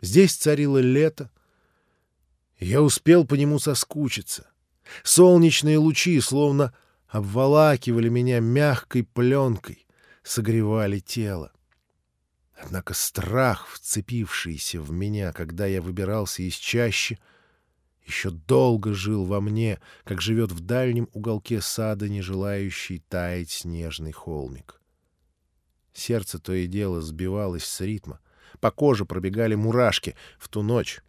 Здесь царило лето, я успел по нему соскучиться. Солнечные лучи словно обволакивали меня мягкой пленкой, согревали тело. Однако страх, вцепившийся в меня, когда я выбирался из чащи, еще долго жил во мне, как живет в дальнем уголке сада, не желающий таять снежный холмик. Сердце то и дело сбивалось с ритма. По коже пробегали мурашки. В ту ночь,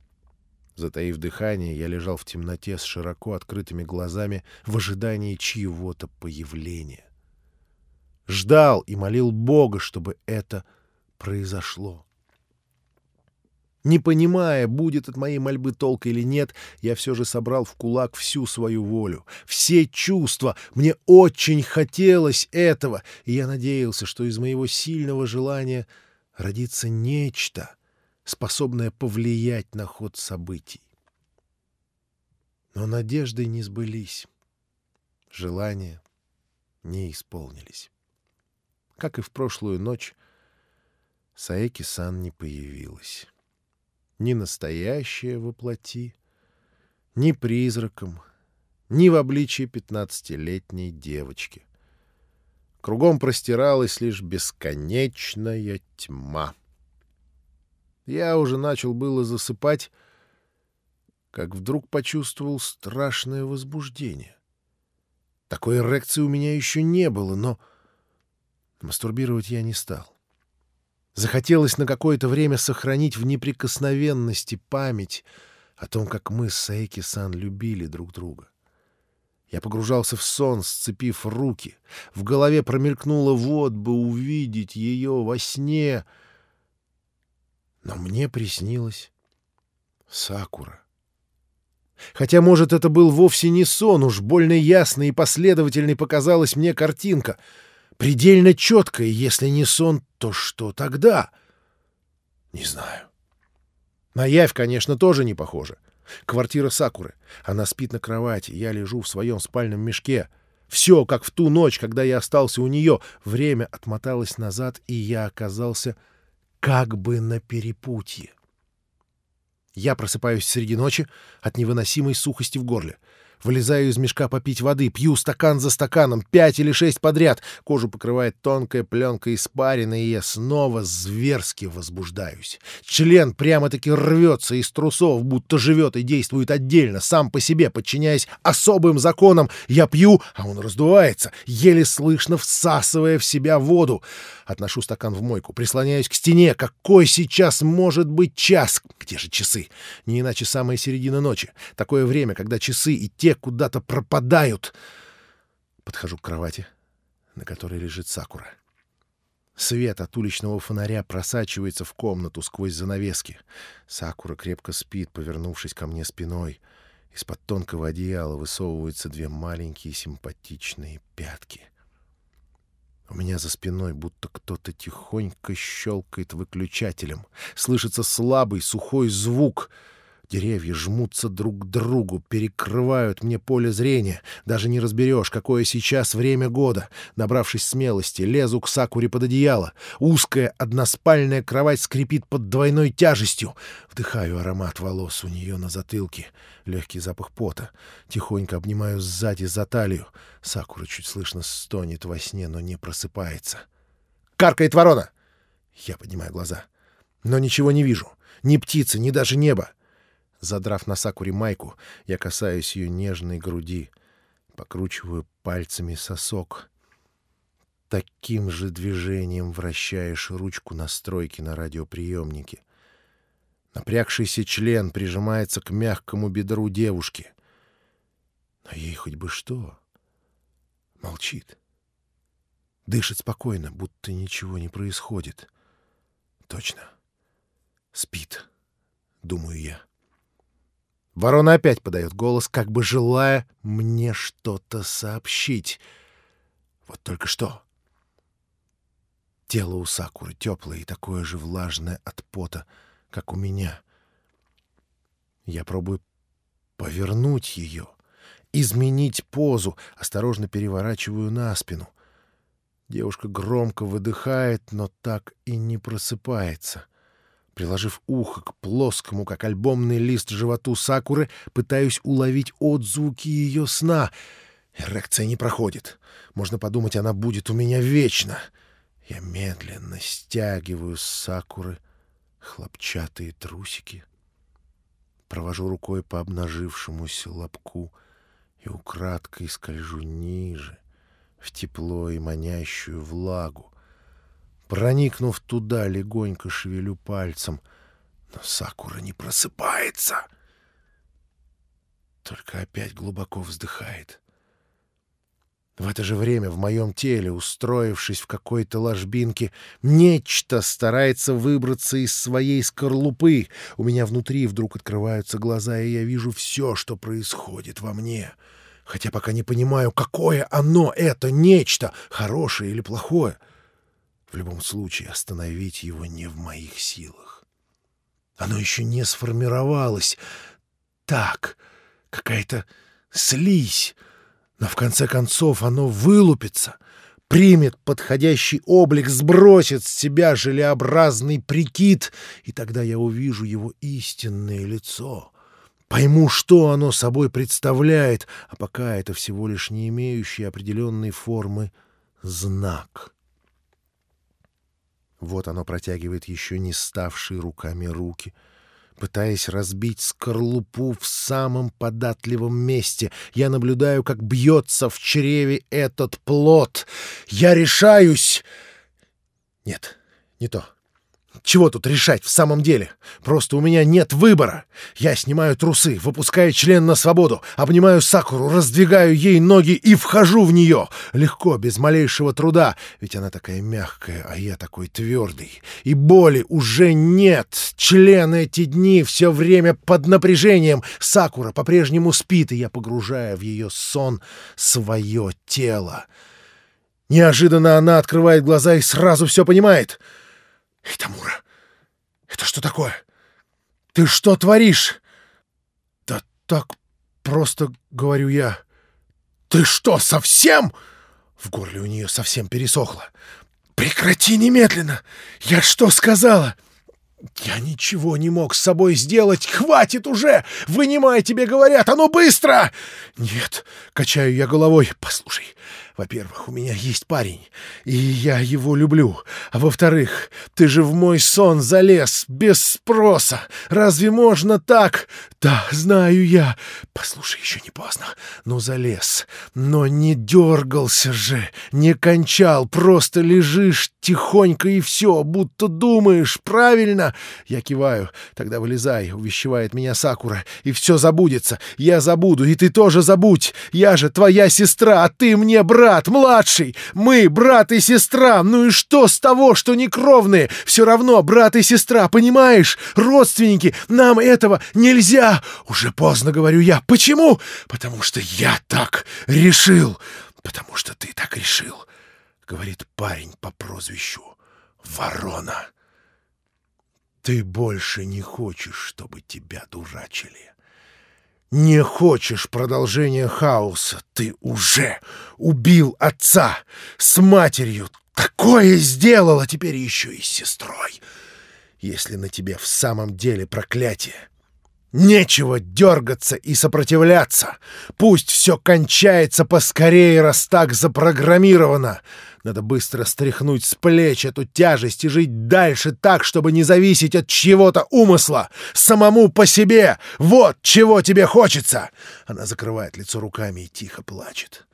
затаив дыхание, я лежал в темноте с широко открытыми глазами в ожидании чьего-то появления. Ждал и молил Бога, чтобы это произошло. Не понимая, будет от моей мольбы толк или нет, я все же собрал в кулак всю свою волю, все чувства. Мне очень хотелось этого, и я надеялся, что из моего сильного желания родится нечто, способное повлиять на ход событий. Но надежды не сбылись, желания не исполнились. Как и в прошлую ночь, Саэки-сан не появилась ни настоящее воплоти, ни призраком, ни в обличии пятнадцатилетней девочки. Кругом простиралась лишь бесконечная тьма. Я уже начал было засыпать, как вдруг почувствовал страшное возбуждение. Такой эрекции у меня еще не было, но мастурбировать я не стал. Захотелось на какое-то время сохранить в неприкосновенности память о том, как мы с Саеки-сан любили друг друга. Я погружался в сон, сцепив руки. В голове промелькнуло «вот бы увидеть ее во сне». Но мне приснилось Сакура. Хотя, может, это был вовсе не сон, уж больно ясной и последовательной показалась мне картинка — предельно четкое. Если не сон, то что тогда? Не знаю. На явь, конечно, тоже не похоже. Квартира Сакуры. Она спит на кровати, я лежу в своем спальном мешке. Все, как в ту ночь, когда я остался у нее. Время отмоталось назад, и я оказался как бы на перепутье. Я просыпаюсь среди ночи от невыносимой сухости в горле. Вылезаю из мешка попить воды, пью стакан за стаканом, пять или шесть подряд. Кожу покрывает тонкая пленка испарины, и я снова зверски возбуждаюсь. Член прямо-таки рвется из трусов, будто живет и действует отдельно, сам по себе, подчиняясь особым законам. Я пью, а он раздувается, еле слышно всасывая в себя воду. Отношу стакан в мойку, прислоняюсь к стене. Какой сейчас может быть час? Где же часы? Не иначе самая середина ночи. Такое время, когда часы и те куда-то пропадают. Подхожу к кровати, на которой лежит Сакура. Свет от уличного фонаря просачивается в комнату сквозь занавески. Сакура крепко спит, повернувшись ко мне спиной. Из-под тонкого одеяла высовываются две маленькие симпатичные пятки. У меня за спиной будто кто-то тихонько щелкает выключателем. Слышится слабый сухой звук — Деревья жмутся друг к другу, перекрывают мне поле зрения. Даже не разберешь, какое сейчас время года. Набравшись смелости, лезу к Сакуре под одеяло. Узкая односпальная кровать скрипит под двойной тяжестью. Вдыхаю аромат волос у нее на затылке. Легкий запах пота. Тихонько обнимаю сзади за талию. Сакура чуть слышно стонет во сне, но не просыпается. «Каркает ворона!» Я поднимаю глаза. Но ничего не вижу. Ни птицы, ни даже неба. Задрав на Сакуре майку, я касаюсь ее нежной груди, покручиваю пальцами сосок. Таким же движением вращаешь ручку настройки на радиоприемнике. Напрягшийся член прижимается к мягкому бедру девушки. Но ей хоть бы что. Молчит. Дышит спокойно, будто ничего не происходит. Точно. Спит, думаю я. Ворона опять подает голос, как бы желая мне что-то сообщить. Вот только что. Тело у Сакуры теплое и такое же влажное от пота, как у меня. Я пробую повернуть ее, изменить позу, осторожно переворачиваю на спину. Девушка громко выдыхает, но так и не просыпается. Приложив ухо к плоскому, как альбомный лист, животу Сакуры, пытаюсь уловить отзвуки ее сна. Эрекция не проходит. Можно подумать, она будет у меня вечно. Я медленно стягиваю с Сакуры хлопчатые трусики. Провожу рукой по обнажившемуся лобку и украдкой скольжу ниже, в тепло и манящую влагу. Проникнув туда, легонько шевелю пальцем, но Сакура не просыпается. Только опять глубоко вздыхает. В это же время в моем теле, устроившись в какой-то ложбинке, нечто старается выбраться из своей скорлупы. У меня внутри вдруг открываются глаза, и я вижу все, что происходит во мне. Хотя пока не понимаю, какое оно, это нечто, хорошее или плохое — в любом случае, остановить его не в моих силах. Оно еще не сформировалось. Так, какая-то слизь. Но в конце концов оно вылупится, примет подходящий облик, сбросит с себя желеобразный прикид, и тогда я увижу его истинное лицо. Пойму, что оно собой представляет, а пока это всего лишь не имеющий определенной формы знак. Вот оно протягивает еще не ставшие руками руки, пытаясь разбить скорлупу в самом податливом месте. Я наблюдаю, как бьется в чреве этот плод. Я решаюсь... Нет, не то. Чего тут решать в самом деле? Просто у меня нет выбора. Я снимаю трусы, выпускаю член на свободу, обнимаю Сакуру, раздвигаю ей ноги и вхожу в нее. Легко, без малейшего труда, ведь она такая мягкая, а я такой твердый. И боли уже нет. Член эти дни все время под напряжением. Сакура по-прежнему спит, и я погружаю в ее сон свое тело. Неожиданно она открывает глаза и сразу все понимает — «Эй, Тамура, это что такое? Ты что творишь?» «Да так просто, — говорю я. Ты что, совсем?» В горле у нее совсем пересохло. «Прекрати немедленно! Я что сказала?» «Я ничего не мог с собой сделать! Хватит уже! Вынимай, тебе говорят! А ну быстро!» «Нет!» — качаю я головой. «Послушай, во-первых, у меня есть парень, и я его люблю. А во-вторых, ты же в мой сон залез без спроса. Разве можно так? Да, знаю я. Послушай, еще не поздно. Ну, залез. Но не дергался же, не кончал. Просто лежишь тихонько и все, будто думаешь. Правильно? Я киваю. Тогда вылезай, увещевает меня Сакура. И все забудется. Я забуду, и ты тоже забудь. Я же твоя сестра, а ты мне брат брат, младший! Мы брат и сестра! Ну и что с того, что не кровные? Все равно брат и сестра, понимаешь? Родственники, нам этого нельзя! Уже поздно, говорю я. Почему? Потому что я так решил! Потому что ты так решил, говорит парень по прозвищу Ворона. Ты больше не хочешь, чтобы тебя дурачили. Не хочешь продолжения хаоса. Ты уже убил отца с матерью. Такое сделала теперь еще и с сестрой. Если на тебе в самом деле проклятие, нечего дергаться и сопротивляться. Пусть все кончается поскорее, раз так запрограммировано. Надо быстро стряхнуть с плеч эту тяжесть и жить дальше так, чтобы не зависеть от чьего-то умысла. Самому по себе. Вот чего тебе хочется. Она закрывает лицо руками и тихо плачет.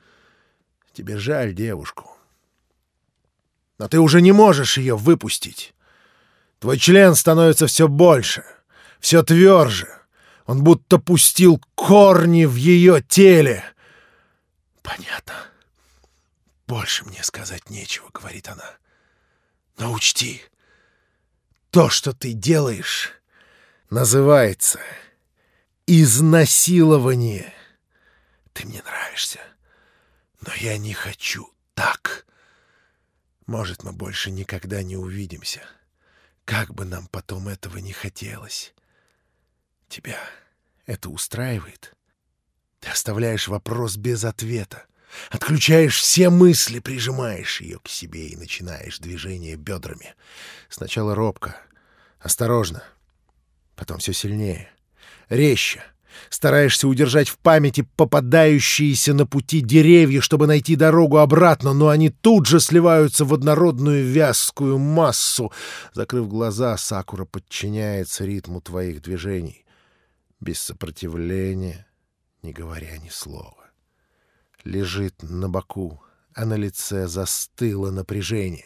Тебе жаль девушку. Но ты уже не можешь ее выпустить. Твой член становится все больше, все тверже. Он будто пустил корни в ее теле. Понятно. «Больше мне сказать нечего», — говорит она. «Но учти, то, что ты делаешь, называется изнасилование. Ты мне нравишься, но я не хочу так. Может, мы больше никогда не увидимся, как бы нам потом этого не хотелось. Тебя это устраивает?» Ты оставляешь вопрос без ответа. Отключаешь все мысли, прижимаешь ее к себе и начинаешь движение бедрами. Сначала робко, Осторожно. Потом все сильнее. Резче. Стараешься удержать в памяти попадающиеся на пути деревья, чтобы найти дорогу обратно, но они тут же сливаются в однородную вязкую массу. Закрыв глаза, Сакура подчиняется ритму твоих движений. Без сопротивления, не говоря ни слова. Лежит на боку, а на лице застыло напряжение.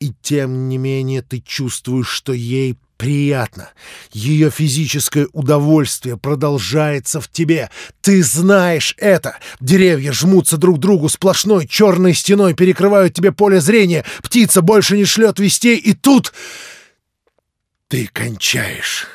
И тем не менее ты чувствуешь, что ей приятно. Ее физическое удовольствие продолжается в тебе. Ты знаешь это. Деревья жмутся друг к другу сплошной черной стеной, перекрывают тебе поле зрения. Птица больше не шлет вестей, и тут ты кончаешь.